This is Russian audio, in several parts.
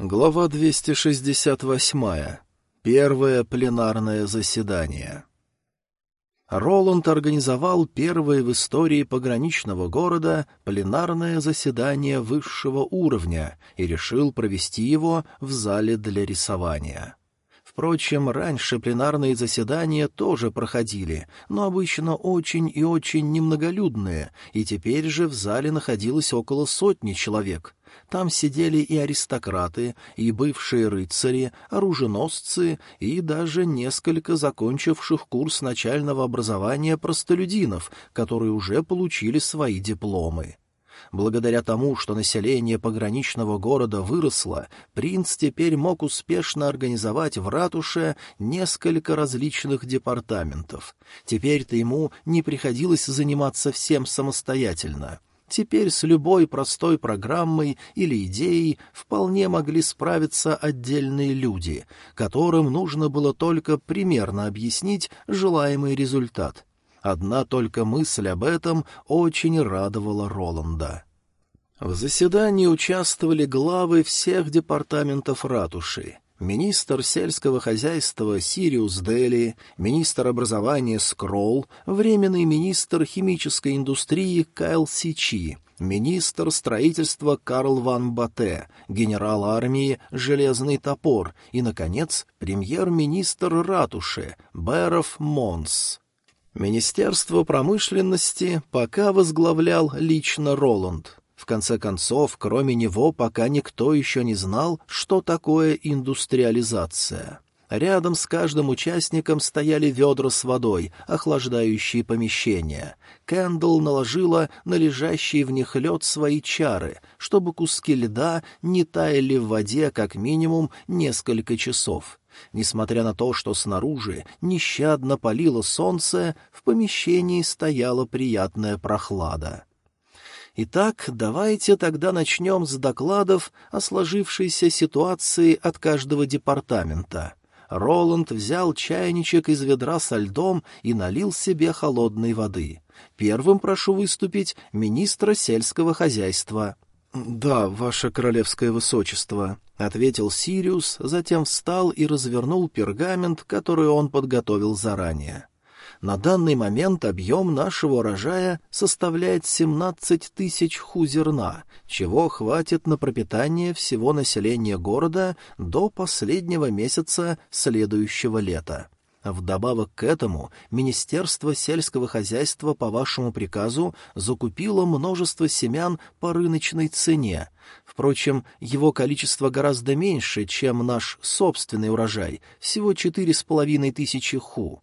Глава 268. Первое пленарное заседание. Роланд организовал первое в истории пограничного города пленарное заседание высшего уровня и решил провести его в зале для рисования. Впрочем, раньше пленарные заседания тоже проходили, но обычно очень и очень немноголюдные, и теперь же в зале находилось около сотни человек — там сидели и аристократы, и бывшие рыцари, оруженосцы, и даже несколько закончивших курс начального образования простолюдинов, которые уже получили свои дипломы. Благодаря тому, что население пограничного города выросло, принц теперь мог успешно организовать в ратуше несколько различных департаментов. Теперь-то ему не приходилось заниматься всем самостоятельно. Теперь с любой простой программой или идеей вполне могли справиться отдельные люди, которым нужно было только примерно объяснить желаемый результат. Одна только мысль об этом очень радовала Роланда. В заседании участвовали главы всех департаментов ратуши, министр сельского хозяйства Сириус Дели, министр образования Скролл, временный министр химической индустрии Кайл Сичи, министр строительства Карл Ван Бате, генерал армии Железный Топор и, наконец, премьер-министр ратуши Беров Монс. Министерство промышленности пока возглавлял лично Роланд. В конце концов, кроме него, пока никто еще не знал, что такое индустриализация. Рядом с каждым участником стояли ведра с водой, охлаждающие помещения. Кэндл наложила на лежащий в них лед свои чары, чтобы куски льда не таяли в воде как минимум несколько часов. Несмотря на то, что снаружи нещадно палило солнце, в помещении стояла приятная прохлада. Итак, давайте тогда начнем с докладов о сложившейся ситуации от каждого департамента. Роланд взял чайничек из ведра со льдом и налил себе холодной воды. Первым прошу выступить министра сельского хозяйства. — Да, ваше королевское высочество, — ответил Сириус, затем встал и развернул пергамент, который он подготовил заранее. На данный момент объем нашего урожая составляет 17 тысяч ху зерна, чего хватит на пропитание всего населения города до последнего месяца следующего лета. Вдобавок к этому Министерство сельского хозяйства по вашему приказу закупило множество семян по рыночной цене. Впрочем, его количество гораздо меньше, чем наш собственный урожай, всего четыре с половиной тысячи ху.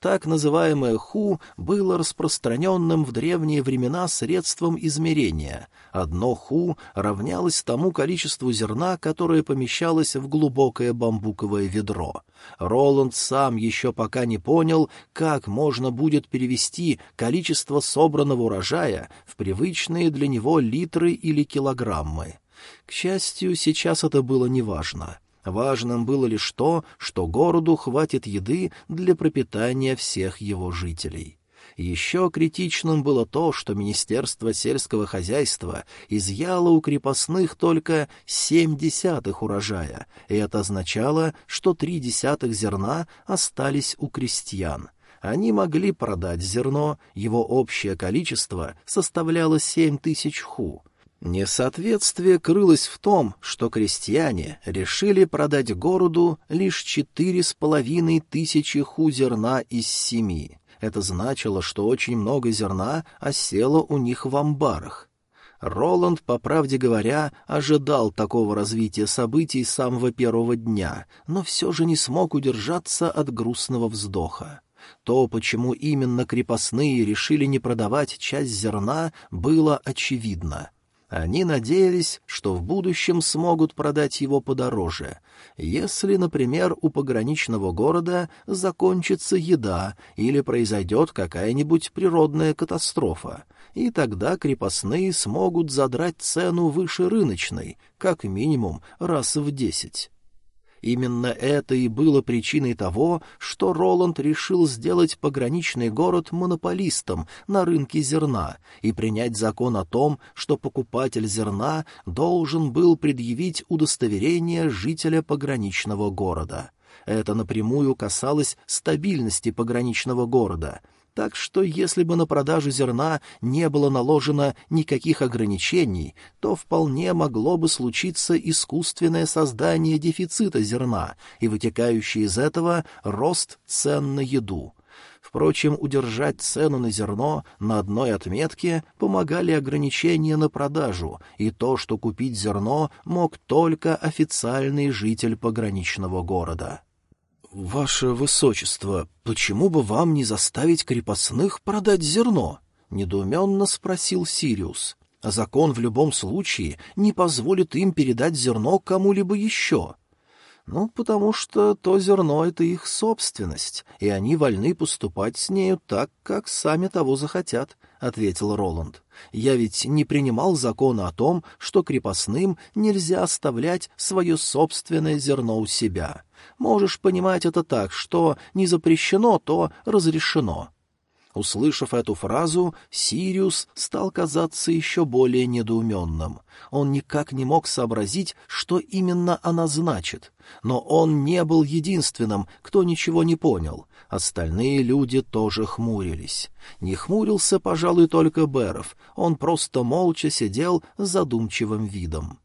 Так называемое ху было распространенным в древние времена средством измерения. Одно ху равнялось тому количеству зерна, которое помещалось в глубокое бамбуковое ведро. Роланд сам еще пока не понял, как можно будет перевести количество собранного урожая в привычные для него литры или килограммы. К счастью, сейчас это было неважно. Важным было лишь то, что городу хватит еды для пропитания всех его жителей. Еще критичным было то, что Министерство сельского хозяйства изъяло у крепостных только семь десятых урожая, и это означало, что три десятых зерна остались у крестьян. Они могли продать зерно, его общее количество составляло семь тысяч ху, Несоответствие крылось в том, что крестьяне решили продать городу лишь четыре с половиной тысячи ху зерна из семи. Это значило, что очень много зерна осело у них в амбарах. Роланд, по правде говоря, ожидал такого развития событий с самого первого дня, но все же не смог удержаться от грустного вздоха. То, почему именно крепостные решили не продавать часть зерна, было очевидно — они надеялись, что в будущем смогут продать его подороже, если, например, у пограничного города закончится еда или произойдет какая-нибудь природная катастрофа, и тогда крепостные смогут задрать цену выше рыночной, как минимум раз в десять. Именно это и было причиной того, что Роланд решил сделать пограничный город монополистом на рынке зерна и принять закон о том, что покупатель зерна должен был предъявить удостоверение жителя пограничного города. Это напрямую касалось стабильности пограничного города — так что если бы на продажу зерна не было наложено никаких ограничений, то вполне могло бы случиться искусственное создание дефицита зерна и вытекающий из этого рост цен на еду. Впрочем, удержать цену на зерно на одной отметке помогали ограничения на продажу и то, что купить зерно мог только официальный житель пограничного города. «Ваше высочество, почему бы вам не заставить крепостных продать зерно?» — недоуменно спросил Сириус. «Закон в любом случае не позволит им передать зерно кому-либо еще». «Ну, потому что то зерно — это их собственность, и они вольны поступать с нею так, как сами того захотят», — ответил Роланд. «Я ведь не принимал закона о том, что крепостным нельзя оставлять свое собственное зерно у себя. Можешь понимать это так, что не запрещено, то разрешено. Услышав эту фразу, Сириус стал казаться еще более недоуменным. Он никак не мог сообразить, что именно она значит. Но он не был единственным, кто ничего не понял. Остальные люди тоже хмурились. Не хмурился, пожалуй, только Беров. Он просто молча сидел с задумчивым видом.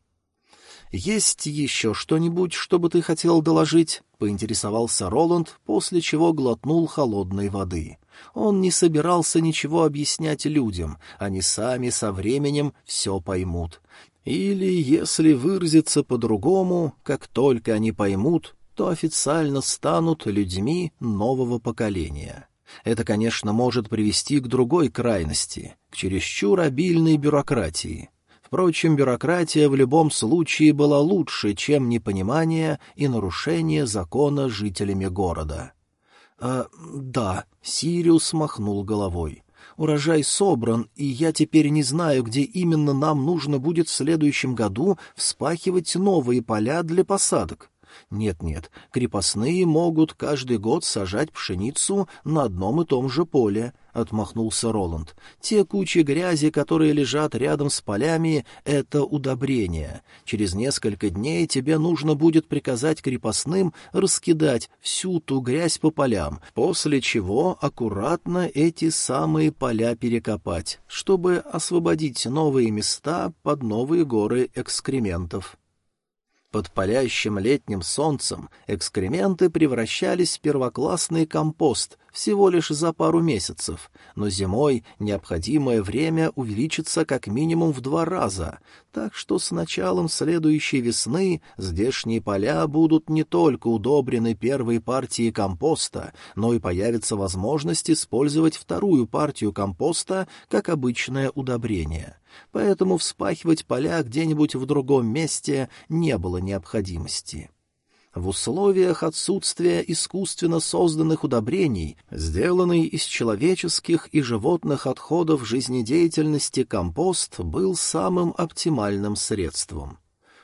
«Есть еще что-нибудь, что бы ты хотел доложить?» — поинтересовался Роланд, после чего глотнул холодной воды. Он не собирался ничего объяснять людям, они сами со временем все поймут. Или, если выразиться по-другому, как только они поймут, то официально станут людьми нового поколения. Это, конечно, может привести к другой крайности, к чересчур обильной бюрократии. Впрочем, бюрократия в любом случае была лучше, чем непонимание и нарушение закона жителями города. «А, да», — Сириус махнул головой. «Урожай собран, и я теперь не знаю, где именно нам нужно будет в следующем году вспахивать новые поля для посадок. Нет-нет, крепостные могут каждый год сажать пшеницу на одном и том же поле, — отмахнулся Роланд. Те кучи грязи, которые лежат рядом с полями, — это удобрение. Через несколько дней тебе нужно будет приказать крепостным раскидать всю ту грязь по полям, после чего аккуратно эти самые поля перекопать, чтобы освободить новые места под новые горы экскрементов. Под палящим летним солнцем экскременты превращались в первоклассный компост всего лишь за пару месяцев, но зимой необходимое время увеличится как минимум в два раза, так что с началом следующей весны здешние поля будут не только удобрены первой партией компоста, но и появится возможность использовать вторую партию компоста как обычное удобрение поэтому вспахивать поля где-нибудь в другом месте не было необходимости. В условиях отсутствия искусственно созданных удобрений, сделанный из человеческих и животных отходов жизнедеятельности компост был самым оптимальным средством.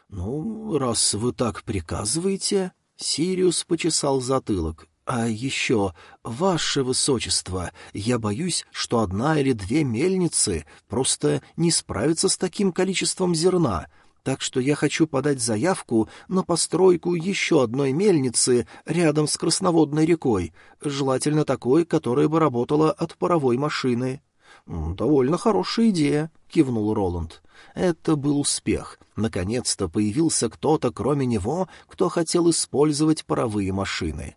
«Ну, раз вы так приказываете...» — Сириус почесал затылок. «А еще, ваше высочество, я боюсь, что одна или две мельницы просто не справятся с таким количеством зерна, так что я хочу подать заявку на постройку еще одной мельницы рядом с Красноводной рекой, желательно такой, которая бы работала от паровой машины». «Довольно хорошая идея», — кивнул Роланд. Это был успех. Наконец-то появился кто-то, кроме него, кто хотел использовать паровые машины.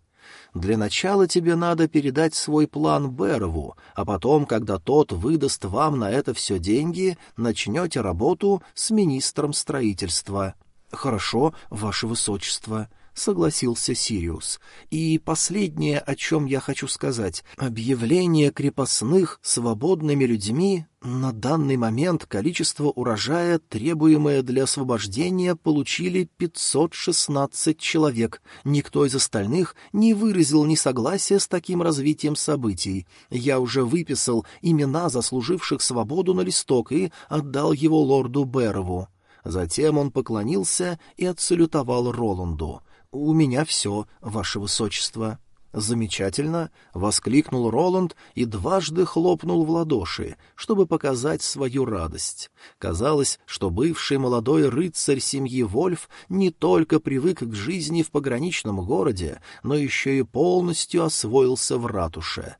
Для начала тебе надо передать свой план Берову, а потом, когда тот выдаст вам на это все деньги, начнете работу с министром строительства. — Хорошо, ваше высочество, — согласился Сириус. «И последнее, о чем я хочу сказать. Объявление крепостных свободными людьми на данный момент количество урожая, требуемое для освобождения, получили 516 человек. Никто из остальных не выразил несогласия с таким развитием событий. Я уже выписал имена заслуживших свободу на листок и отдал его лорду Берову». Затем он поклонился и отсалютовал Роланду — у меня все, ваше высочество». «Замечательно!» — воскликнул Роланд и дважды хлопнул в ладоши, чтобы показать свою радость. Казалось, что бывший молодой рыцарь семьи Вольф не только привык к жизни в пограничном городе, но еще и полностью освоился в ратуше.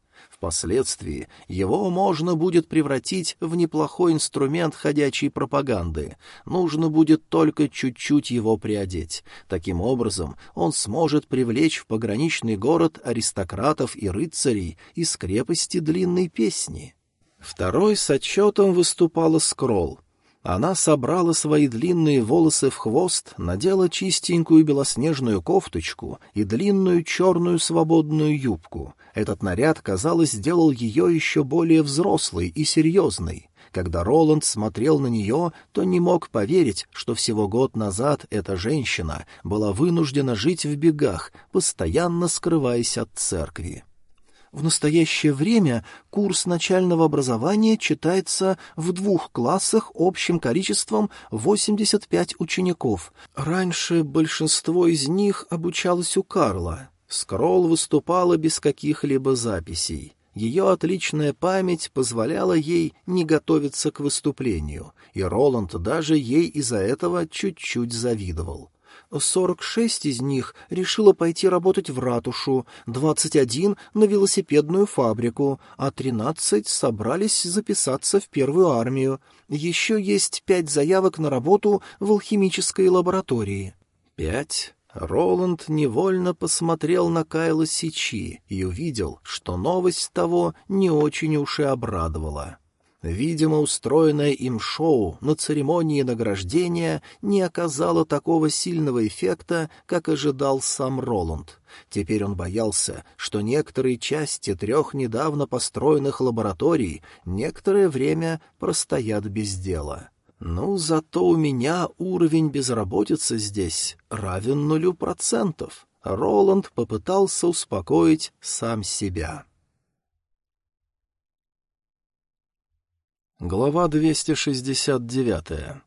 Впоследствии его можно будет превратить в неплохой инструмент ходячей пропаганды. Нужно будет только чуть-чуть его приодеть. Таким образом, он сможет привлечь в пограничный город аристократов и рыцарей из крепости длинной песни. Второй с отчетом выступала Скролл. Она собрала свои длинные волосы в хвост, надела чистенькую белоснежную кофточку и длинную черную свободную юбку. Этот наряд, казалось, сделал ее еще более взрослой и серьезной. Когда Роланд смотрел на нее, то не мог поверить, что всего год назад эта женщина была вынуждена жить в бегах, постоянно скрываясь от церкви. В настоящее время курс начального образования читается в двух классах общим количеством 85 учеников. Раньше большинство из них обучалось у Карла. Скролл выступала без каких-либо записей. Ее отличная память позволяла ей не готовиться к выступлению, и Роланд даже ей из-за этого чуть-чуть завидовал. Сорок шесть из них решило пойти работать в ратушу, двадцать один — на велосипедную фабрику, а тринадцать собрались записаться в первую армию. Еще есть пять заявок на работу в алхимической лаборатории. Пять? Роланд невольно посмотрел на Кайла Сичи и увидел, что новость того не очень уж и обрадовала. Видимо, устроенное им шоу на церемонии награждения не оказало такого сильного эффекта, как ожидал сам Роланд. Теперь он боялся, что некоторые части трех недавно построенных лабораторий некоторое время простоят без дела. Ну, зато у меня уровень безработицы здесь равен нулю процентов. Роланд попытался успокоить сам себя. Глава 269.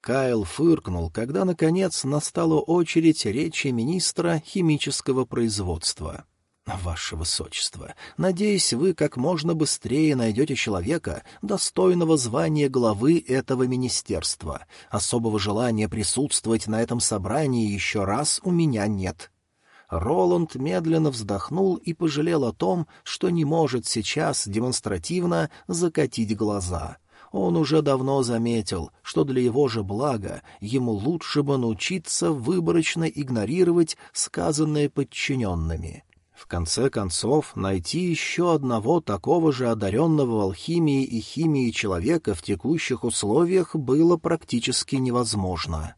Кайл фыркнул, когда, наконец, настала очередь речи министра химического производства. «Ваше Высочество, надеюсь, вы как можно быстрее найдете человека, достойного звания главы этого министерства. Особого желания присутствовать на этом собрании еще раз у меня нет». Роланд медленно вздохнул и пожалел о том, что не может сейчас демонстративно закатить глаза. Он уже давно заметил, что для его же блага ему лучше бы научиться выборочно игнорировать сказанное подчиненными. В конце концов, найти еще одного такого же одаренного в алхимии и химии человека в текущих условиях было практически невозможно.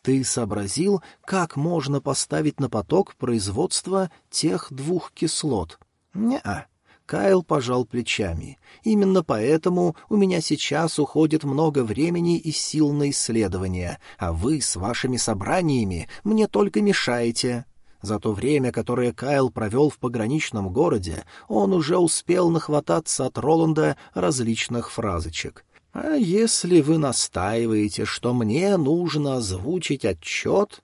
Ты сообразил, как можно поставить на поток производство тех двух кислот? Не-а. Кайл пожал плечами. Именно поэтому у меня сейчас уходит много времени и сил на исследования, а вы с вашими собраниями мне только мешаете. За то время, которое Кайл провел в пограничном городе, он уже успел нахвататься от Роланда различных фразочек. А если вы настаиваете, что мне нужно озвучить отчет...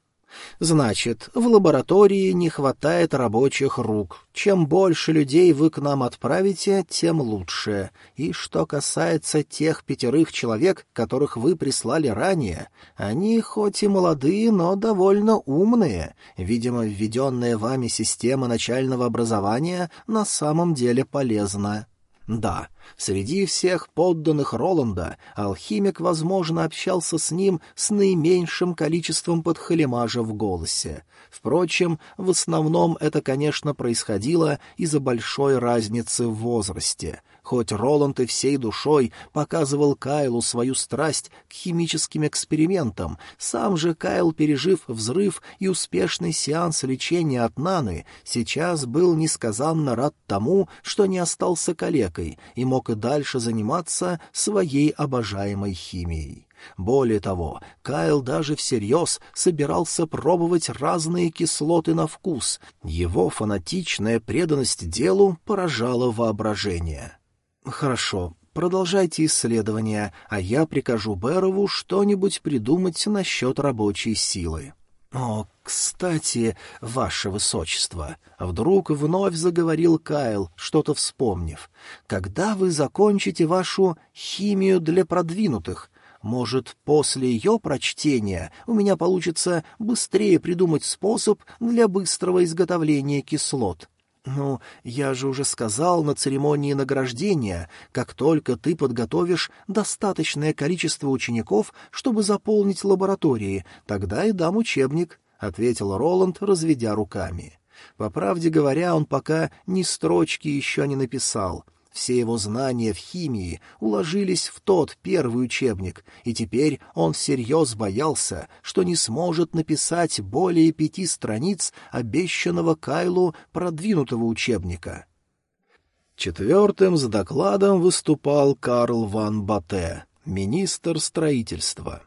Значит, в лаборатории не хватает рабочих рук. Чем больше людей вы к нам отправите, тем лучше. И что касается тех пятерых человек, которых вы прислали ранее, они хоть и молодые, но довольно умные. Видимо, введенная вами система начального образования на самом деле полезна. Да, среди всех подданных Роланда алхимик, возможно, общался с ним с наименьшим количеством подхалимажа в голосе. Впрочем, в основном это, конечно, происходило из-за большой разницы в возрасте. Хоть Роланд и всей душой показывал Кайлу свою страсть к химическим экспериментам, сам же Кайл, пережив взрыв и успешный сеанс лечения от Наны, сейчас был несказанно рад тому, что не остался калекой и мог и дальше заниматься своей обожаемой химией. Более того, Кайл даже всерьез собирался пробовать разные кислоты на вкус. Его фанатичная преданность делу поражала воображение. «Хорошо, продолжайте исследования, а я прикажу Бэрову что-нибудь придумать насчет рабочей силы». «О, кстати, ваше высочество!» Вдруг вновь заговорил Кайл, что-то вспомнив. «Когда вы закончите вашу химию для продвинутых? Может, после ее прочтения у меня получится быстрее придумать способ для быстрого изготовления кислот?» «Ну, я же уже сказал на церемонии награждения, как только ты подготовишь достаточное количество учеников, чтобы заполнить лаборатории, тогда и дам учебник», — ответил Роланд, разведя руками. По правде говоря, он пока ни строчки еще не написал — все его знания в химии уложились в тот первый учебник, и теперь он всерьез боялся, что не сможет написать более пяти страниц обещанного Кайлу продвинутого учебника. Четвертым с докладом выступал Карл ван Бате, министр строительства.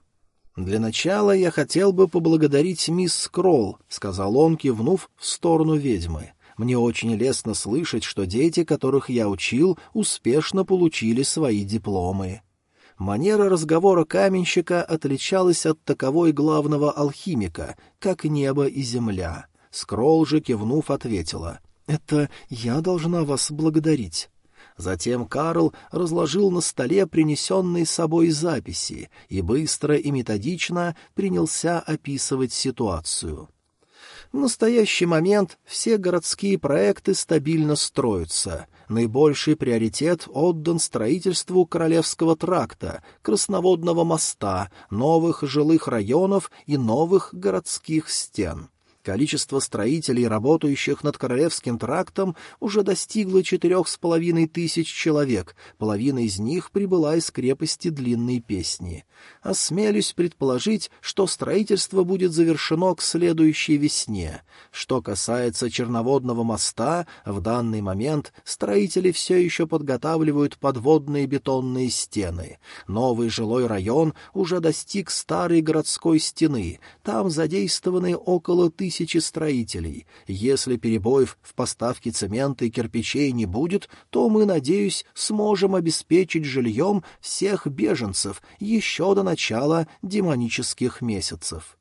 «Для начала я хотел бы поблагодарить мисс Скролл», — сказал он, кивнув в сторону ведьмы. Мне очень лестно слышать, что дети, которых я учил, успешно получили свои дипломы. Манера разговора каменщика отличалась от таковой главного алхимика, как небо и земля. Скролл же, кивнув, ответила. «Это я должна вас благодарить». Затем Карл разложил на столе принесенные с собой записи и быстро и методично принялся описывать ситуацию. В настоящий момент все городские проекты стабильно строятся. Наибольший приоритет отдан строительству Королевского тракта, Красноводного моста, новых жилых районов и новых городских стен. Количество строителей, работающих над Королевским трактом, уже достигло четырех с половиной тысяч человек, половина из них прибыла из крепости Длинной Песни. Осмелюсь предположить, что строительство будет завершено к следующей весне. Что касается Черноводного моста, в данный момент строители все еще подготавливают подводные бетонные стены. Новый жилой район уже достиг старой городской стены, там задействованы около тысячи тысячи строителей. Если перебоев в поставке цемента и кирпичей не будет, то мы, надеюсь, сможем обеспечить жильем всех беженцев еще до начала демонических месяцев.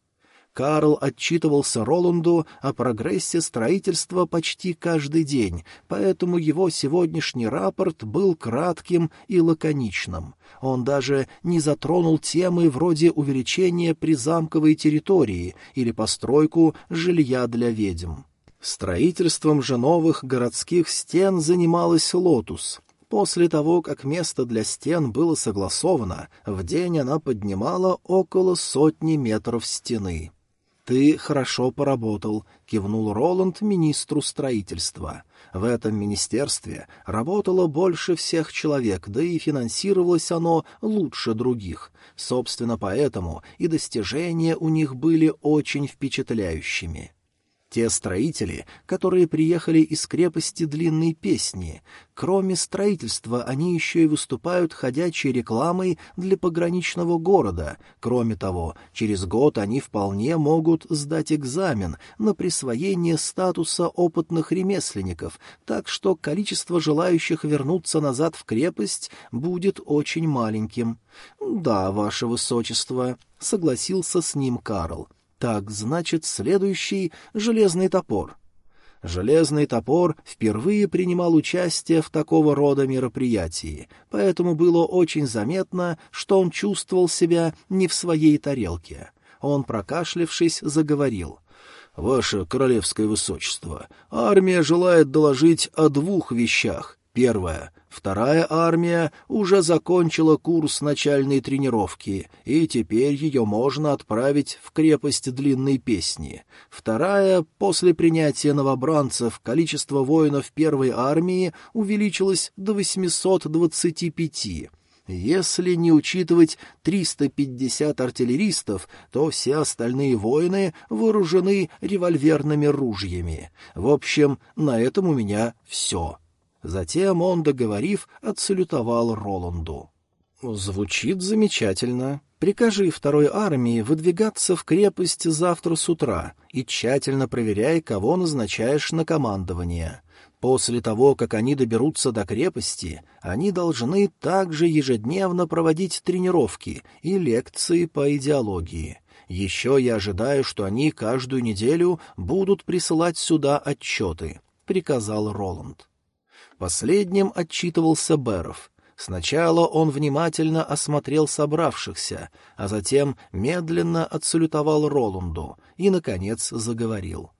Карл отчитывался Роланду о прогрессе строительства почти каждый день, поэтому его сегодняшний рапорт был кратким и лаконичным. Он даже не затронул темы вроде увеличения призамковой территории или постройку жилья для ведьм. Строительством же новых городских стен занималась «Лотус», После того, как место для стен было согласовано, в день она поднимала около сотни метров стены. «Ты хорошо поработал», — кивнул Роланд министру строительства. В этом министерстве работало больше всех человек, да и финансировалось оно лучше других. Собственно, поэтому и достижения у них были очень впечатляющими. Те строители, которые приехали из крепости Длинной Песни, кроме строительства, они еще и выступают ходячей рекламой для пограничного города. Кроме того, через год они вполне могут сдать экзамен на присвоение статуса опытных ремесленников, так что количество желающих вернуться назад в крепость будет очень маленьким. «Да, ваше высочество», — согласился с ним Карл. Так, значит, следующий — железный топор. Железный топор впервые принимал участие в такого рода мероприятии, поэтому было очень заметно, что он чувствовал себя не в своей тарелке. Он, прокашлявшись, заговорил. «Ваше королевское высочество, армия желает доложить о двух вещах. Первое Вторая армия уже закончила курс начальной тренировки, и теперь ее можно отправить в крепость Длинной Песни. Вторая, после принятия новобранцев, количество воинов первой армии увеличилось до 825. Если не учитывать 350 артиллеристов, то все остальные воины вооружены револьверными ружьями. В общем, на этом у меня все. Затем он, договорив, отсалютовал Роланду. «Звучит замечательно. Прикажи второй армии выдвигаться в крепость завтра с утра и тщательно проверяй, кого назначаешь на командование. После того, как они доберутся до крепости, они должны также ежедневно проводить тренировки и лекции по идеологии. Еще я ожидаю, что они каждую неделю будут присылать сюда отчеты», — приказал Роланд. Последним отчитывался Беров. Сначала он внимательно осмотрел собравшихся, а затем медленно отсалютовал Роланду и, наконец, заговорил.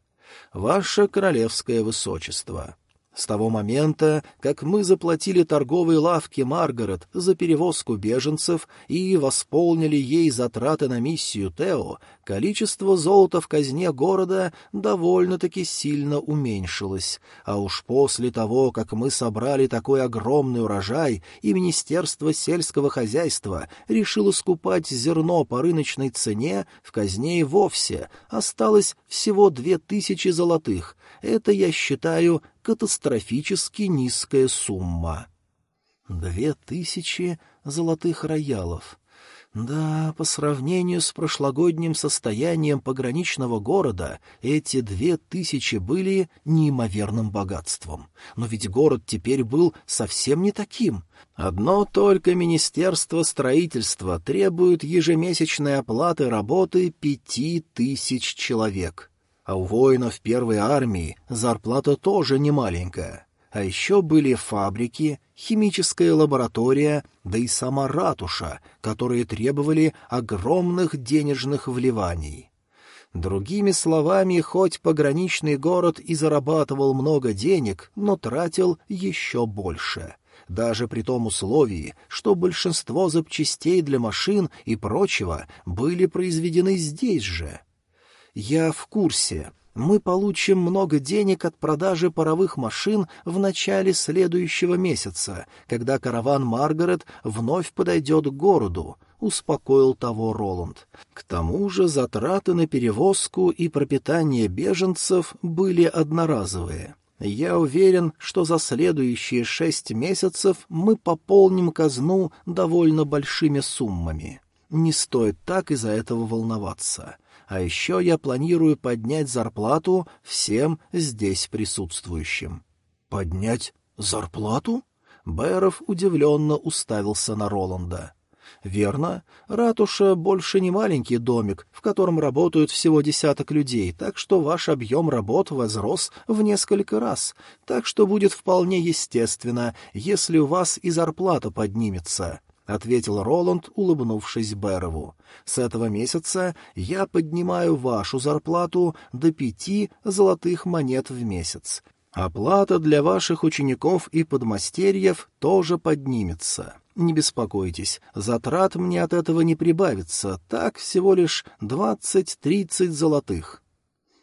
«Ваше королевское высочество, с того момента, как мы заплатили торговой лавке «Маргарет» за перевозку беженцев и восполнили ей затраты на миссию Тео, количество золота в казне города довольно-таки сильно уменьшилось. А уж после того, как мы собрали такой огромный урожай, и Министерство сельского хозяйства решило скупать зерно по рыночной цене, в казне и вовсе осталось всего две тысячи золотых. Это, я считаю, катастрофически низкая сумма. Две тысячи золотых роялов. Да, по сравнению с прошлогодним состоянием пограничного города, эти две тысячи были неимоверным богатством. Но ведь город теперь был совсем не таким. Одно только Министерство строительства требует ежемесячной оплаты работы пяти тысяч человек. А у воинов первой армии зарплата тоже немаленькая. А еще были фабрики, химическая лаборатория, да и сама ратуша, которые требовали огромных денежных вливаний. Другими словами, хоть пограничный город и зарабатывал много денег, но тратил еще больше. Даже при том условии, что большинство запчастей для машин и прочего были произведены здесь же — «Я в курсе. Мы получим много денег от продажи паровых машин в начале следующего месяца, когда караван Маргарет вновь подойдет к городу», — успокоил того Роланд. К тому же затраты на перевозку и пропитание беженцев были одноразовые. Я уверен, что за следующие шесть месяцев мы пополним казну довольно большими суммами. Не стоит так из-за этого волноваться. А еще я планирую поднять зарплату всем здесь присутствующим. «Поднять зарплату?» Бэров удивленно уставился на Роланда. «Верно. Ратуша больше не маленький домик, в котором работают всего десяток людей, так что ваш объем работ возрос в несколько раз, так что будет вполне естественно, если у вас и зарплата поднимется. — ответил Роланд, улыбнувшись Берову. «С этого месяца я поднимаю вашу зарплату до пяти золотых монет в месяц. Оплата для ваших учеников и подмастерьев тоже поднимется. Не беспокойтесь, затрат мне от этого не прибавится, так всего лишь двадцать-тридцать золотых.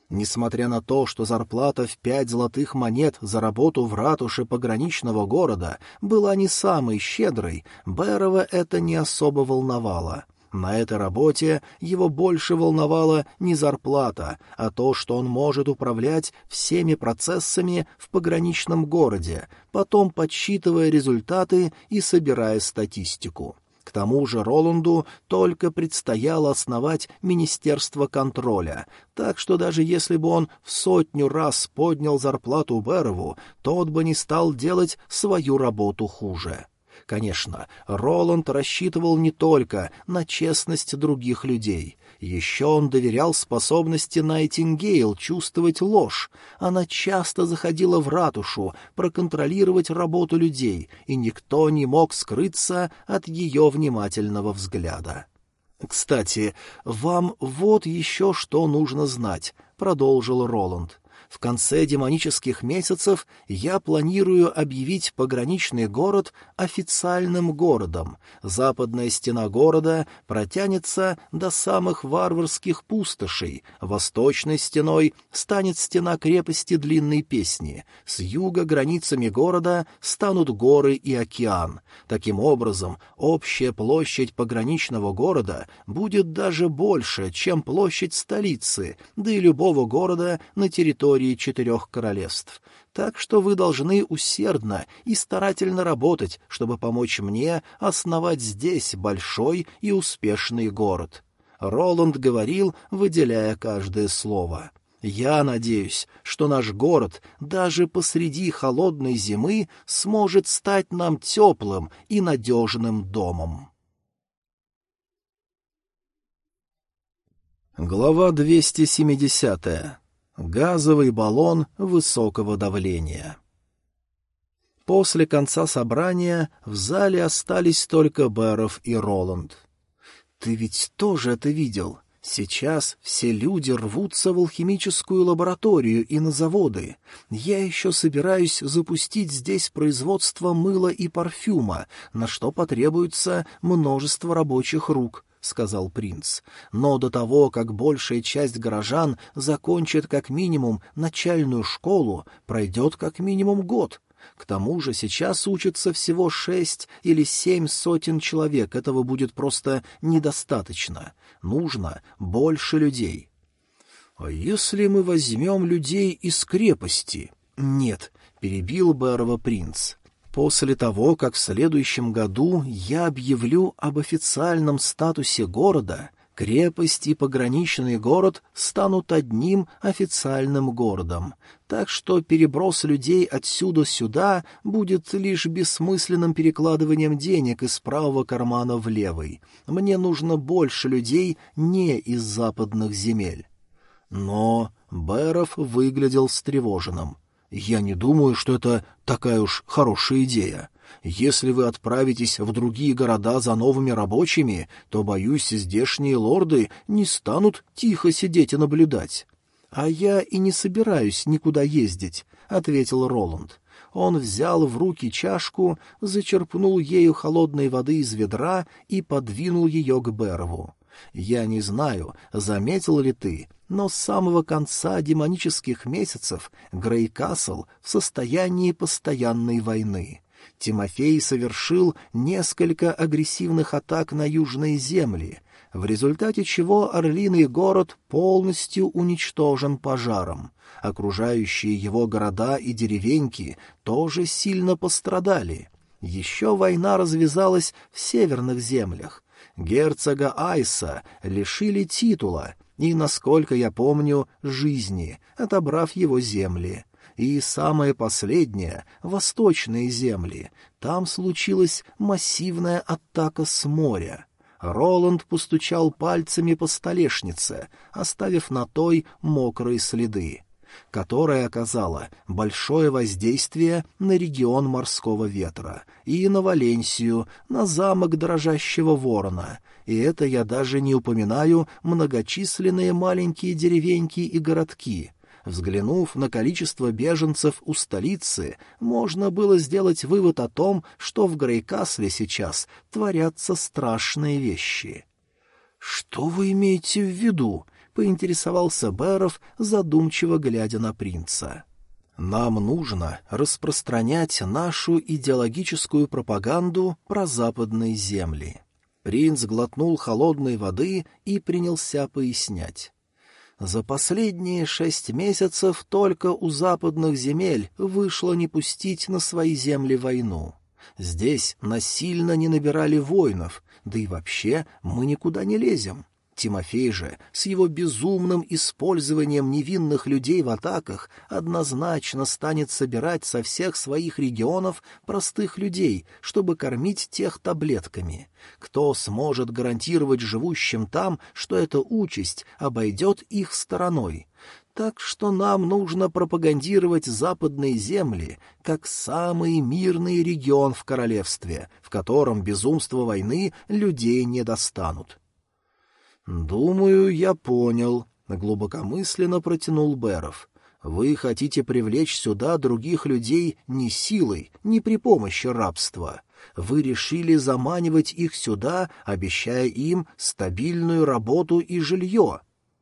Несмотря на то, что зарплата в пять золотых монет за работу в ратуше пограничного города была не самой щедрой, Бэрова это не особо волновало. На этой работе его больше волновала не зарплата, а то, что он может управлять всеми процессами в пограничном городе, потом подсчитывая результаты и собирая статистику. К тому же Роланду только предстояло основать Министерство контроля, так что даже если бы он в сотню раз поднял зарплату Берову, тот бы не стал делать свою работу хуже. Конечно, Роланд рассчитывал не только на честность других людей. Еще он доверял способности Найтингейл чувствовать ложь. Она часто заходила в ратушу проконтролировать работу людей, и никто не мог скрыться от ее внимательного взгляда. «Кстати, вам вот еще что нужно знать», — продолжил Роланд. В конце демонических месяцев я планирую объявить пограничный город официальным городом. Западная стена города протянется до самых варварских пустошей. Восточной стеной станет стена крепости Длинной Песни. С юга границами города станут горы и океан. Таким образом, общая площадь пограничного города будет даже больше, чем площадь столицы, да и любого города на территории территории четырех королевств, так что вы должны усердно и старательно работать, чтобы помочь мне основать здесь большой и успешный город». Роланд говорил, выделяя каждое слово. «Я надеюсь, что наш город даже посреди холодной зимы сможет стать нам теплым и надежным домом». Глава 270. Газовый баллон высокого давления. После конца собрания в зале остались только Бэров и Роланд. «Ты ведь тоже это видел? Сейчас все люди рвутся в алхимическую лабораторию и на заводы. Я еще собираюсь запустить здесь производство мыла и парфюма, на что потребуется множество рабочих рук». — сказал принц. «Но до того, как большая часть горожан закончит как минимум начальную школу, пройдет как минимум год. К тому же сейчас учатся всего шесть или семь сотен человек, этого будет просто недостаточно. Нужно больше людей». «А если мы возьмем людей из крепости?» «Нет», — перебил Бэрова принц. После того, как в следующем году я объявлю об официальном статусе города, крепость и пограничный город станут одним официальным городом, так что переброс людей отсюда сюда будет лишь бессмысленным перекладыванием денег из правого кармана в левый. Мне нужно больше людей не из западных земель. Но Бэров выглядел встревоженным. Я не думаю, что это такая уж хорошая идея. Если вы отправитесь в другие города за новыми рабочими, то, боюсь, здешние лорды не станут тихо сидеть и наблюдать. — А я и не собираюсь никуда ездить, — ответил Роланд. Он взял в руки чашку, зачерпнул ею холодной воды из ведра и подвинул ее к Берву. Я не знаю, заметил ли ты, но с самого конца демонических месяцев Грейкасл в состоянии постоянной войны. Тимофей совершил несколько агрессивных атак на южные земли, в результате чего Орлиный город полностью уничтожен пожаром. Окружающие его города и деревеньки тоже сильно пострадали. Еще война развязалась в северных землях. Герцога Айса лишили титула — и, насколько я помню, жизни, отобрав его земли. И самое последнее — восточные земли. Там случилась массивная атака с моря. Роланд постучал пальцами по столешнице, оставив на той мокрые следы которая оказала большое воздействие на регион морского ветра и на Валенсию, на замок дрожащего ворона, и это я даже не упоминаю многочисленные маленькие деревеньки и городки. Взглянув на количество беженцев у столицы, можно было сделать вывод о том, что в Грейкасле сейчас творятся страшные вещи. «Что вы имеете в виду?» Поинтересовался Бэров, задумчиво глядя на принца. «Нам нужно распространять нашу идеологическую пропаганду про западные земли». Принц глотнул холодной воды и принялся пояснять. За последние шесть месяцев только у западных земель вышло не пустить на свои земли войну. Здесь насильно не набирали воинов, да и вообще мы никуда не лезем. Тимофей же с его безумным использованием невинных людей в атаках однозначно станет собирать со всех своих регионов простых людей, чтобы кормить тех таблетками. Кто сможет гарантировать живущим там, что эта участь обойдет их стороной? Так что нам нужно пропагандировать западные земли как самый мирный регион в королевстве, в котором безумство войны людей не достанут. «Думаю, я понял», — глубокомысленно протянул Беров. «Вы хотите привлечь сюда других людей не силой, не при помощи рабства. Вы решили заманивать их сюда, обещая им стабильную работу и жилье».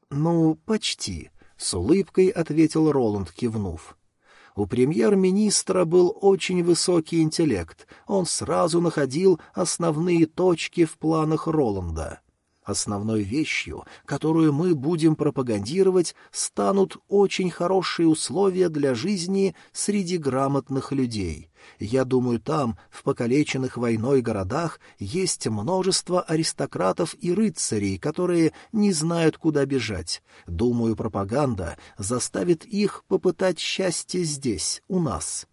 «Ну, почти», — с улыбкой ответил Роланд, кивнув. У премьер-министра был очень высокий интеллект, он сразу находил основные точки в планах Роланда. Основной вещью, которую мы будем пропагандировать, станут очень хорошие условия для жизни среди грамотных людей. Я думаю, там, в покалеченных войной городах, есть множество аристократов и рыцарей, которые не знают, куда бежать. Думаю, пропаганда заставит их попытать счастье здесь, у нас.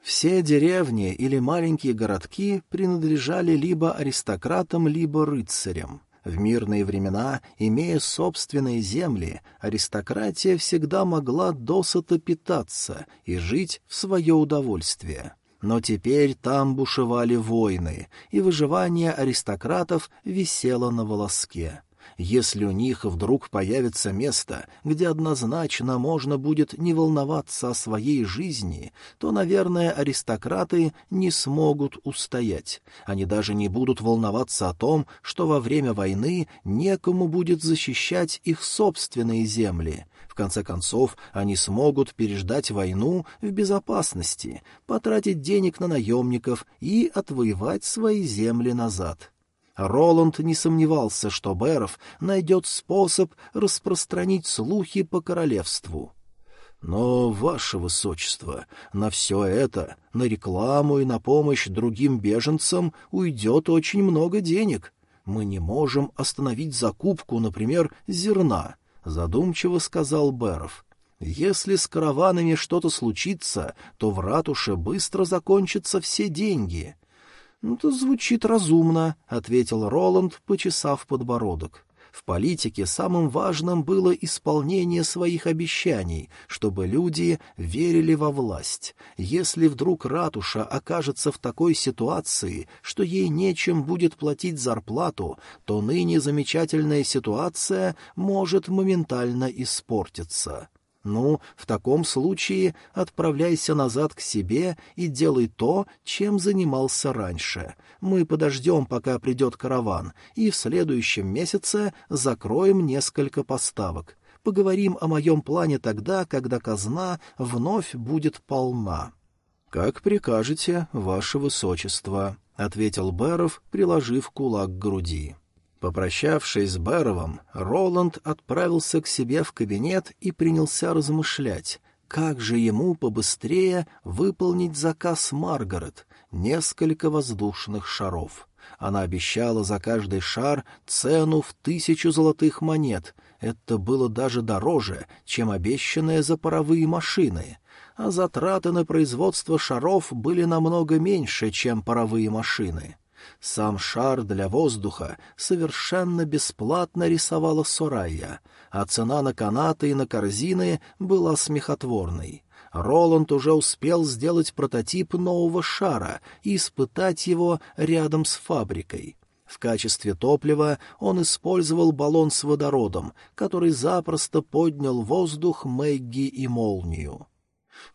Все деревни или маленькие городки принадлежали либо аристократам, либо рыцарям. В мирные времена, имея собственные земли, аристократия всегда могла досыта питаться и жить в свое удовольствие. Но теперь там бушевали войны, и выживание аристократов висело на волоске. Если у них вдруг появится место, где однозначно можно будет не волноваться о своей жизни, то, наверное, аристократы не смогут устоять. Они даже не будут волноваться о том, что во время войны некому будет защищать их собственные земли. В конце концов, они смогут переждать войну в безопасности, потратить денег на наемников и отвоевать свои земли назад. Роланд не сомневался, что Беров найдет способ распространить слухи по королевству. Но, ваше высочество, на все это, на рекламу и на помощь другим беженцам уйдет очень много денег. Мы не можем остановить закупку, например, зерна, — задумчиво сказал Беров. Если с караванами что-то случится, то в ратуше быстро закончатся все деньги. «Ну, «Это звучит разумно», — ответил Роланд, почесав подбородок. В политике самым важным было исполнение своих обещаний, чтобы люди верили во власть. Если вдруг ратуша окажется в такой ситуации, что ей нечем будет платить зарплату, то ныне замечательная ситуация может моментально испортиться. Ну, в таком случае отправляйся назад к себе и делай то, чем занимался раньше. Мы подождем, пока придет караван, и в следующем месяце закроем несколько поставок. Поговорим о моем плане тогда, когда казна вновь будет полна. — Как прикажете, ваше высочество, — ответил Беров, приложив кулак к груди. Попрощавшись с Бэровым, Роланд отправился к себе в кабинет и принялся размышлять, как же ему побыстрее выполнить заказ Маргарет — несколько воздушных шаров. Она обещала за каждый шар цену в тысячу золотых монет. Это было даже дороже, чем обещанное за паровые машины. А затраты на производство шаров были намного меньше, чем паровые машины. Сам шар для воздуха совершенно бесплатно рисовала Сорайя, а цена на канаты и на корзины была смехотворной. Роланд уже успел сделать прототип нового шара и испытать его рядом с фабрикой. В качестве топлива он использовал баллон с водородом, который запросто поднял воздух Мэгги и молнию.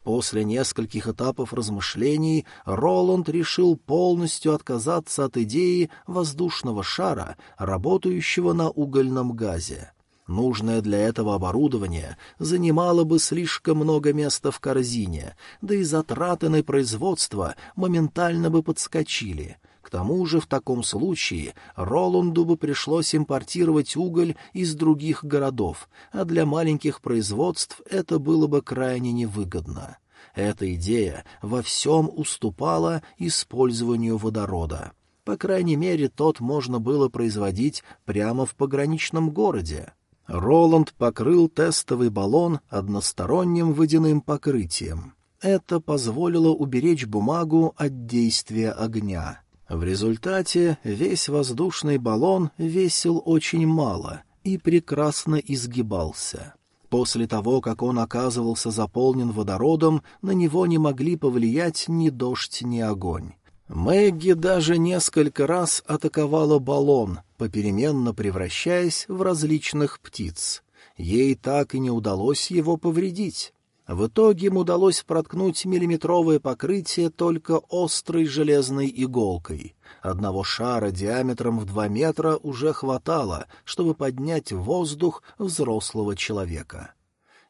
После нескольких этапов размышлений Роланд решил полностью отказаться от идеи воздушного шара, работающего на угольном газе. Нужное для этого оборудование занимало бы слишком много места в корзине, да и затраты на производство моментально бы подскочили — к тому же в таком случае Роланду бы пришлось импортировать уголь из других городов, а для маленьких производств это было бы крайне невыгодно. Эта идея во всем уступала использованию водорода. По крайней мере, тот можно было производить прямо в пограничном городе. Роланд покрыл тестовый баллон односторонним водяным покрытием. Это позволило уберечь бумагу от действия огня. В результате весь воздушный баллон весил очень мало и прекрасно изгибался. После того, как он оказывался заполнен водородом, на него не могли повлиять ни дождь, ни огонь. Мэгги даже несколько раз атаковала баллон, попеременно превращаясь в различных птиц. Ей так и не удалось его повредить. В итоге им удалось проткнуть миллиметровое покрытие только острой железной иголкой. Одного шара диаметром в два метра уже хватало, чтобы поднять воздух взрослого человека.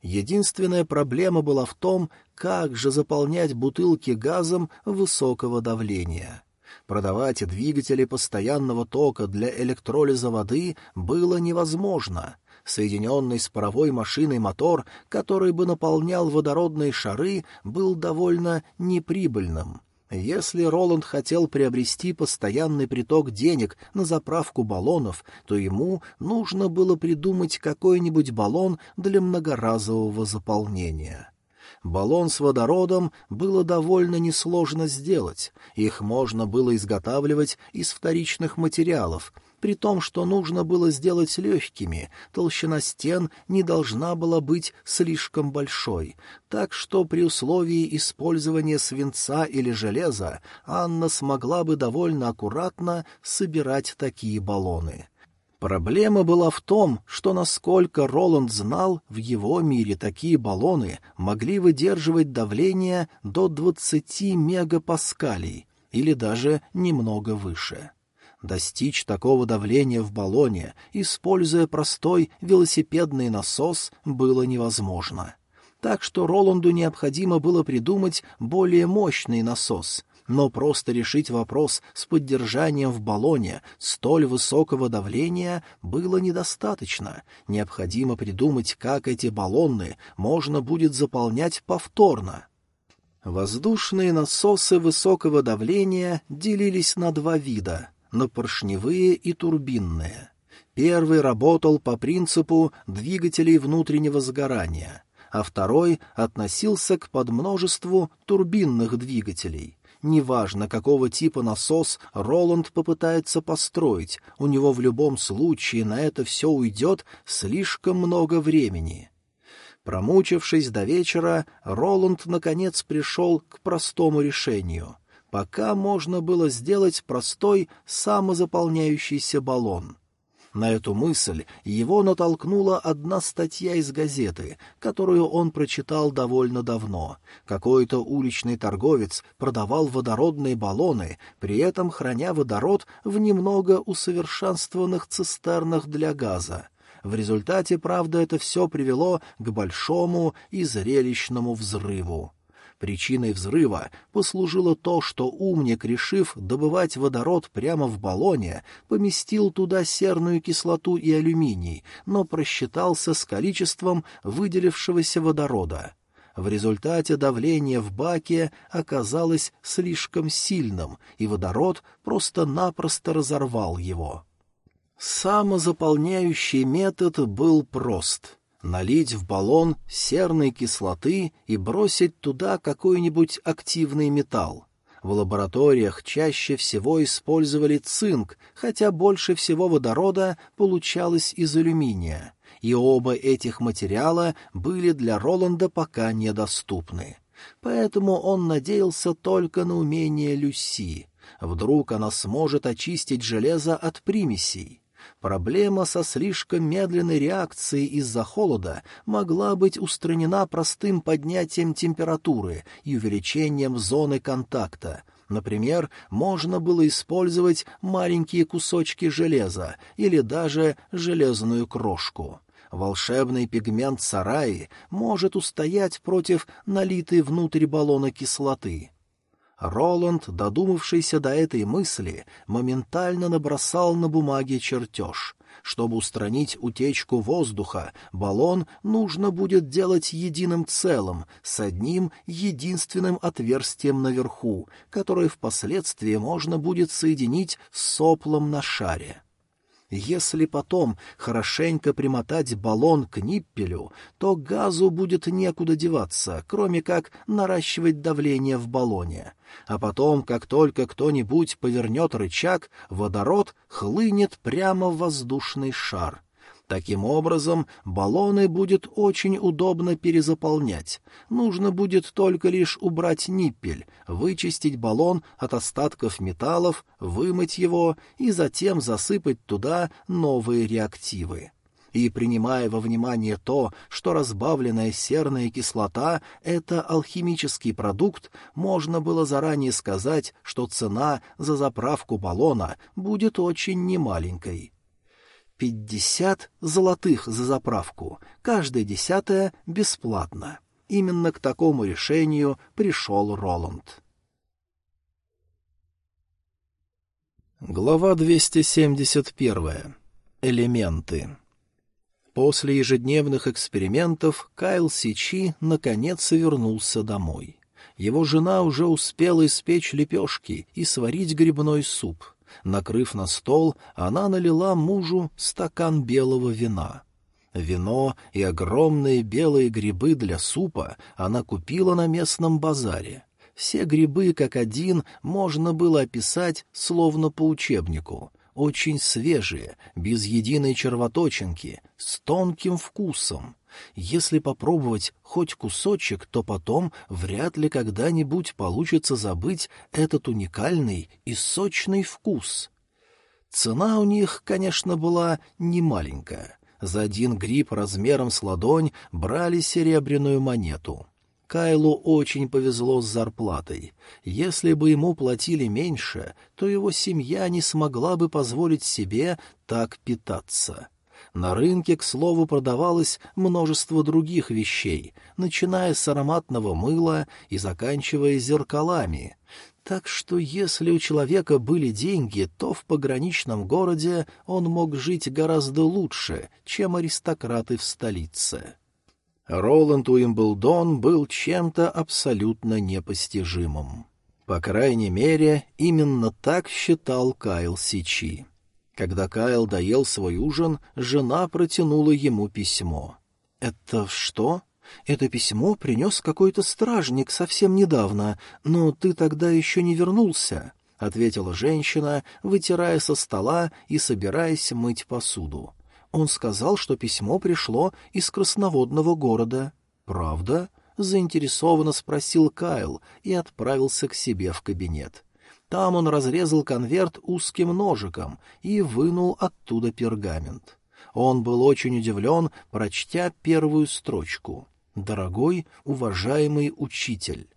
Единственная проблема была в том, как же заполнять бутылки газом высокого давления. Продавать двигатели постоянного тока для электролиза воды было невозможно — Соединенный с паровой машиной мотор, который бы наполнял водородные шары, был довольно неприбыльным. Если Роланд хотел приобрести постоянный приток денег на заправку баллонов, то ему нужно было придумать какой-нибудь баллон для многоразового заполнения. Баллон с водородом было довольно несложно сделать. Их можно было изготавливать из вторичных материалов, при том, что нужно было сделать легкими, толщина стен не должна была быть слишком большой, так что при условии использования свинца или железа Анна смогла бы довольно аккуратно собирать такие баллоны. Проблема была в том, что, насколько Роланд знал, в его мире такие баллоны могли выдерживать давление до 20 мегапаскалей или даже немного выше. Достичь такого давления в баллоне, используя простой велосипедный насос, было невозможно. Так что Роланду необходимо было придумать более мощный насос, но просто решить вопрос с поддержанием в баллоне столь высокого давления было недостаточно. Необходимо придумать, как эти баллоны можно будет заполнять повторно. Воздушные насосы высокого давления делились на два вида — на поршневые и турбинные. Первый работал по принципу двигателей внутреннего сгорания, а второй относился к подмножеству турбинных двигателей. Неважно, какого типа насос Роланд попытается построить, у него в любом случае на это все уйдет слишком много времени. Промучившись до вечера, Роланд наконец пришел к простому решению. Пока можно было сделать простой самозаполняющийся баллон. На эту мысль его натолкнула одна статья из газеты, которую он прочитал довольно давно. Какой-то уличный торговец продавал водородные баллоны, при этом храня водород в немного усовершенствованных цистернах для газа. В результате, правда, это все привело к большому и зрелищному взрыву. Причиной взрыва послужило то, что умник, решив добывать водород прямо в баллоне, поместил туда серную кислоту и алюминий, но просчитался с количеством выделившегося водорода. В результате давление в баке оказалось слишком сильным, и водород просто-напросто разорвал его. Самозаполняющий метод был прост — налить в баллон серной кислоты и бросить туда какой-нибудь активный металл. В лабораториях чаще всего использовали цинк, хотя больше всего водорода получалось из алюминия, и оба этих материала были для Роланда пока недоступны. Поэтому он надеялся только на умение Люси. Вдруг она сможет очистить железо от примесей. Проблема со слишком медленной реакцией из-за холода могла быть устранена простым поднятием температуры и увеличением зоны контакта. Например, можно было использовать маленькие кусочки железа или даже железную крошку. Волшебный пигмент сараи может устоять против налитой внутрь баллона кислоты. Роланд, додумавшийся до этой мысли, моментально набросал на бумаге чертеж. Чтобы устранить утечку воздуха, баллон нужно будет делать единым целым, с одним единственным отверстием наверху, которое впоследствии можно будет соединить с соплом на шаре. Если потом хорошенько примотать баллон к ниппелю, то газу будет некуда деваться, кроме как наращивать давление в баллоне. А потом, как только кто-нибудь повернет рычаг, водород хлынет прямо в воздушный шар — Таким образом, баллоны будет очень удобно перезаполнять. Нужно будет только лишь убрать ниппель, вычистить баллон от остатков металлов, вымыть его и затем засыпать туда новые реактивы. И принимая во внимание то, что разбавленная серная кислота — это алхимический продукт, можно было заранее сказать, что цена за заправку баллона будет очень немаленькой. Пятьдесят золотых за заправку, каждая десятая бесплатно. Именно к такому решению пришел Роланд. Глава 271. Элементы. После ежедневных экспериментов Кайл Сичи наконец вернулся домой. Его жена уже успела испечь лепешки и сварить грибной суп — Накрыв на стол, она налила мужу стакан белого вина. Вино и огромные белые грибы для супа она купила на местном базаре. Все грибы, как один, можно было описать словно по учебнику. очень свежие, без единой червоточинки, с тонким вкусом. Если попробовать хоть кусочек, то потом вряд ли когда-нибудь получится забыть этот уникальный и сочный вкус. Цена у них, конечно, была немаленькая. За один гриб размером с ладонь брали серебряную монету. Кайлу очень повезло с зарплатой. Если бы ему платили меньше, то его семья не смогла бы позволить себе так питаться. На рынке, к слову, продавалось множество других вещей, начиная с ароматного мыла и заканчивая зеркалами. Так что если у человека были деньги, то в пограничном городе он мог жить гораздо лучше, чем аристократы в столице. Роланд Уимблдон был чем-то абсолютно непостижимым. По крайней мере, именно так считал Кайл Сичи. Когда Кайл доел свой ужин, жена протянула ему письмо. «Это что?» «Это письмо принес какой-то стражник совсем недавно, но ты тогда еще не вернулся», — ответила женщина, вытирая со стола и собираясь мыть посуду. Он сказал, что письмо пришло из красноводного города. «Правда?» — заинтересованно спросил Кайл и отправился к себе в кабинет. Там он разрезал конверт узким ножиком и вынул оттуда пергамент. Он был очень удивлен, прочтя первую строчку. «Дорогой, уважаемый учитель».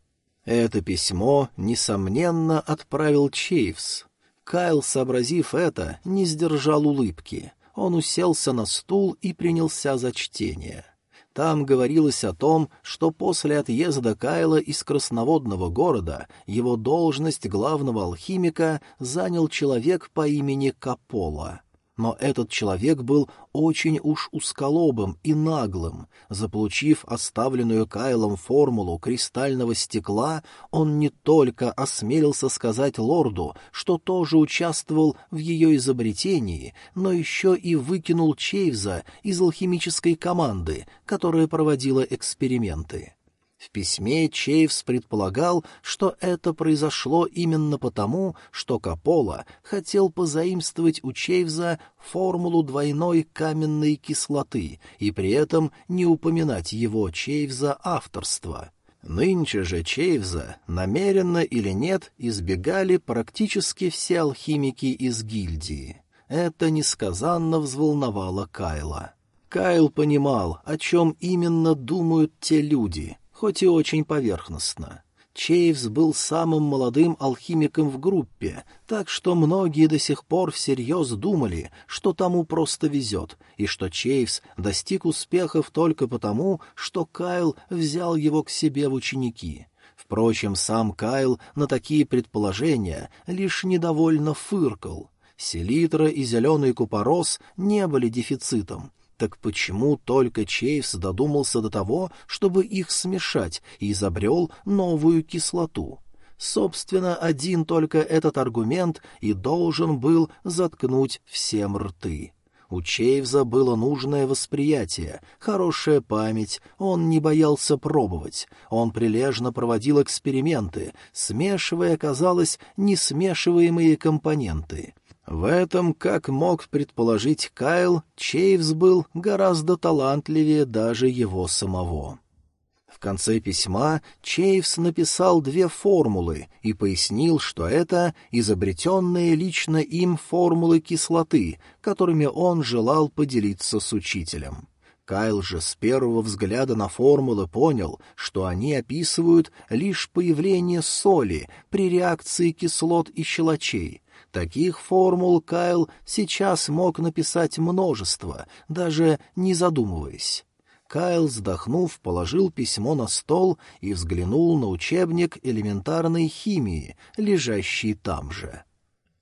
Это письмо, несомненно, отправил Чейвс. Кайл, сообразив это, не сдержал улыбки он уселся на стул и принялся за чтение. Там говорилось о том, что после отъезда Кайла из красноводного города его должность главного алхимика занял человек по имени Капола. Но этот человек был очень уж усколобым и наглым. Заполучив оставленную Кайлом формулу кристального стекла, он не только осмелился сказать лорду, что тоже участвовал в ее изобретении, но еще и выкинул Чейвза из алхимической команды, которая проводила эксперименты. В письме Чейвс предполагал, что это произошло именно потому, что Капола хотел позаимствовать у Чейвза формулу двойной каменной кислоты и при этом не упоминать его Чейвза авторства. Нынче же Чейвза, намеренно или нет, избегали практически все алхимики из гильдии. Это несказанно взволновало Кайла. Кайл понимал, о чем именно думают те люди — хоть и очень поверхностно. Чейвс был самым молодым алхимиком в группе, так что многие до сих пор всерьез думали, что тому просто везет, и что Чейвс достиг успехов только потому, что Кайл взял его к себе в ученики. Впрочем, сам Кайл на такие предположения лишь недовольно фыркал. Селитра и зеленый купорос не были дефицитом, так почему только Чейвс додумался до того, чтобы их смешать и изобрел новую кислоту? Собственно, один только этот аргумент и должен был заткнуть всем рты. У Чейвза было нужное восприятие, хорошая память, он не боялся пробовать, он прилежно проводил эксперименты, смешивая, казалось, несмешиваемые компоненты. В этом, как мог предположить Кайл, Чейвс был гораздо талантливее даже его самого. В конце письма Чейвс написал две формулы и пояснил, что это изобретенные лично им формулы кислоты, которыми он желал поделиться с учителем. Кайл же с первого взгляда на формулы понял, что они описывают лишь появление соли при реакции кислот и щелочей, Таких формул Кайл сейчас мог написать множество, даже не задумываясь. Кайл, вздохнув, положил письмо на стол и взглянул на учебник элементарной химии, лежащий там же.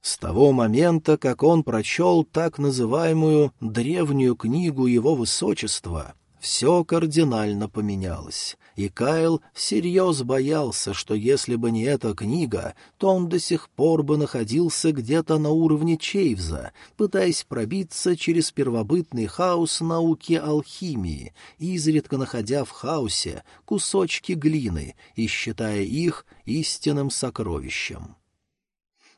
С того момента, как он прочел так называемую «древнюю книгу его высочества», все кардинально поменялось, и Кайл всерьез боялся, что если бы не эта книга, то он до сих пор бы находился где-то на уровне Чейвза, пытаясь пробиться через первобытный хаос науки алхимии, изредка находя в хаосе кусочки глины и считая их истинным сокровищем.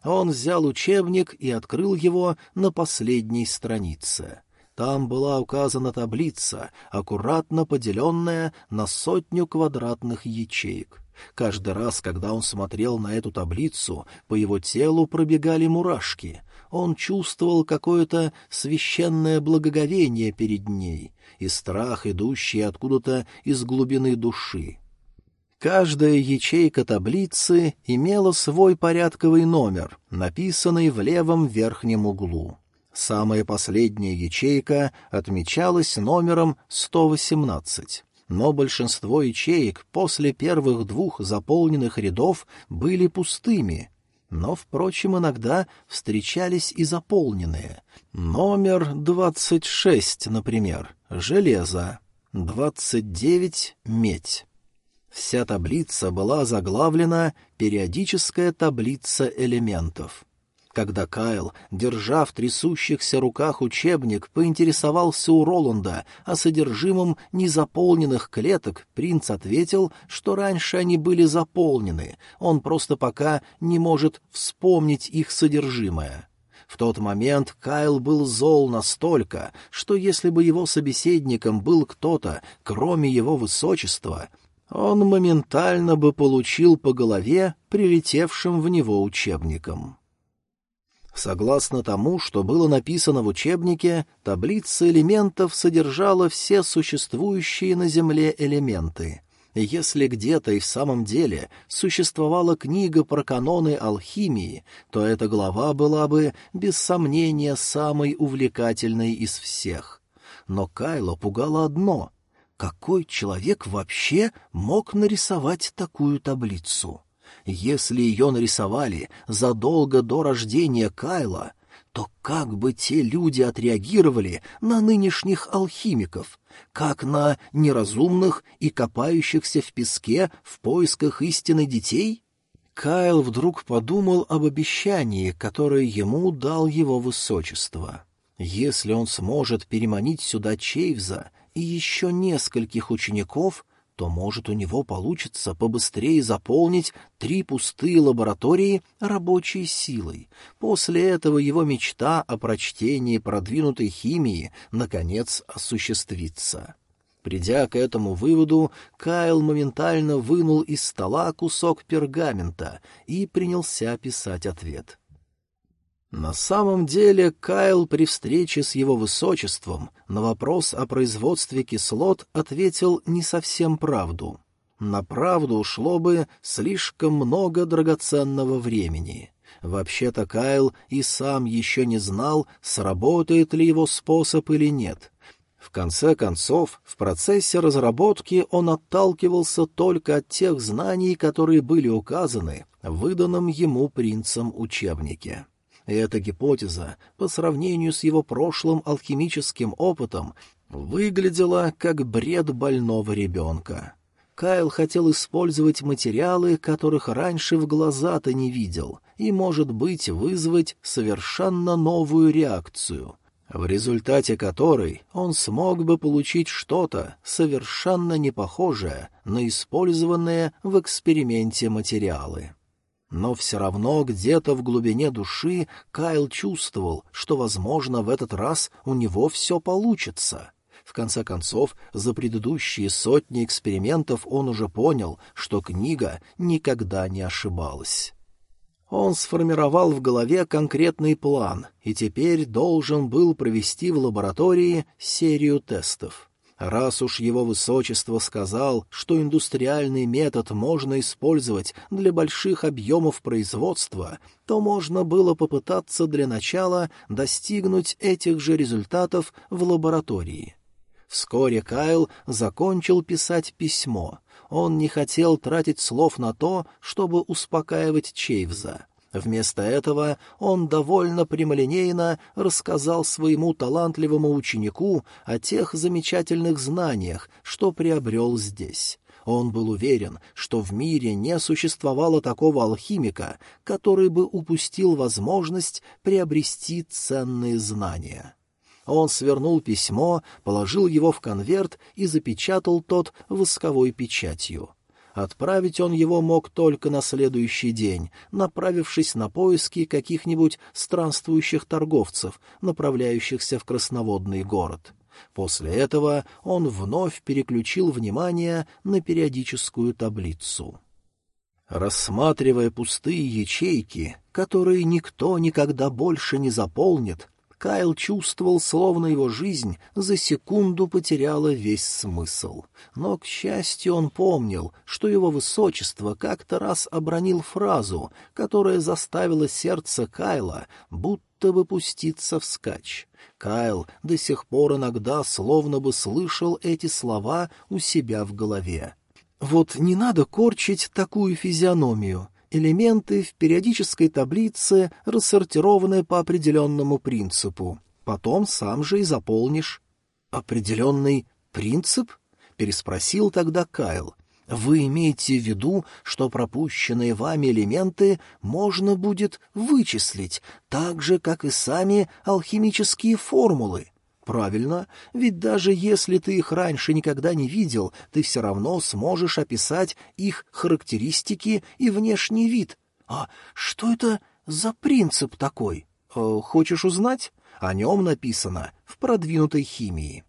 Он взял учебник и открыл его на последней странице. Там была указана таблица, аккуратно поделенная на сотню квадратных ячеек. Каждый раз, когда он смотрел на эту таблицу, по его телу пробегали мурашки. Он чувствовал какое-то священное благоговение перед ней и страх, идущий откуда-то из глубины души. Каждая ячейка таблицы имела свой порядковый номер, написанный в левом верхнем углу. Самая последняя ячейка отмечалась номером 118 но большинство ячеек после первых двух заполненных рядов были пустыми. Но, впрочем, иногда встречались и заполненные. Номер двадцать шесть, например, железо, двадцать девять — медь. Вся таблица была заглавлена «Периодическая таблица элементов». Когда Кайл, держа в трясущихся руках учебник, поинтересовался у Роланда о содержимом незаполненных клеток, принц ответил, что раньше они были заполнены, он просто пока не может вспомнить их содержимое. В тот момент Кайл был зол настолько, что если бы его собеседником был кто-то, кроме его высочества, он моментально бы получил по голове прилетевшим в него учебником. Согласно тому, что было написано в учебнике, таблица элементов содержала все существующие на Земле элементы. Если где-то и в самом деле существовала книга про каноны алхимии, то эта глава была бы, без сомнения, самой увлекательной из всех. Но Кайло пугало одно — какой человек вообще мог нарисовать такую таблицу? Если ее нарисовали задолго до рождения Кайла, то как бы те люди отреагировали на нынешних алхимиков, как на неразумных и копающихся в песке в поисках истины детей? Кайл вдруг подумал об обещании, которое ему дал его высочество. Если он сможет переманить сюда Чейвза и еще нескольких учеников, то, может, у него получится побыстрее заполнить три пустые лаборатории рабочей силой. После этого его мечта о прочтении продвинутой химии наконец осуществится. Придя к этому выводу, Кайл моментально вынул из стола кусок пергамента и принялся писать ответ. На самом деле Кайл при встрече с его высочеством на вопрос о производстве кислот ответил не совсем правду. На правду ушло бы слишком много драгоценного времени. Вообще-то Кайл и сам еще не знал, сработает ли его способ или нет. В конце концов, в процессе разработки он отталкивался только от тех знаний, которые были указаны в выданном ему принцем учебнике. Эта гипотеза, по сравнению с его прошлым алхимическим опытом, выглядела как бред больного ребенка. Кайл хотел использовать материалы, которых раньше в глаза-то не видел, и, может быть, вызвать совершенно новую реакцию, в результате которой он смог бы получить что-то совершенно не похожее на использованные в эксперименте материалы. Но все равно где-то в глубине души Кайл чувствовал, что, возможно, в этот раз у него все получится. В конце концов, за предыдущие сотни экспериментов он уже понял, что книга никогда не ошибалась. Он сформировал в голове конкретный план и теперь должен был провести в лаборатории серию тестов. Раз уж его высочество сказал, что индустриальный метод можно использовать для больших объемов производства, то можно было попытаться для начала достигнуть этих же результатов в лаборатории. Вскоре Кайл закончил писать письмо. Он не хотел тратить слов на то, чтобы успокаивать Чейвза. Вместо этого он довольно прямолинейно рассказал своему талантливому ученику о тех замечательных знаниях, что приобрел здесь. Он был уверен, что в мире не существовало такого алхимика, который бы упустил возможность приобрести ценные знания. Он свернул письмо, положил его в конверт и запечатал тот восковой печатью. Отправить он его мог только на следующий день, направившись на поиски каких-нибудь странствующих торговцев, направляющихся в красноводный город. После этого он вновь переключил внимание на периодическую таблицу. Рассматривая пустые ячейки, которые никто никогда больше не заполнит, Кайл чувствовал, словно его жизнь за секунду потеряла весь смысл. Но, к счастью, он помнил, что его высочество как-то раз обронил фразу, которая заставила сердце Кайла будто бы пуститься вскачь. Кайл до сих пор иногда словно бы слышал эти слова у себя в голове. «Вот не надо корчить такую физиономию элементы в периодической таблице рассортированы по определенному принципу. Потом сам же и заполнишь. «Определенный принцип?» — переспросил тогда Кайл. «Вы имеете в виду, что пропущенные вами элементы можно будет вычислить, так же, как и сами алхимические формулы?» Правильно, ведь даже если ты их раньше никогда не видел, ты все равно сможешь описать их характеристики и внешний вид. А что это за принцип такой? Э, хочешь узнать? О нем написано в продвинутой химии.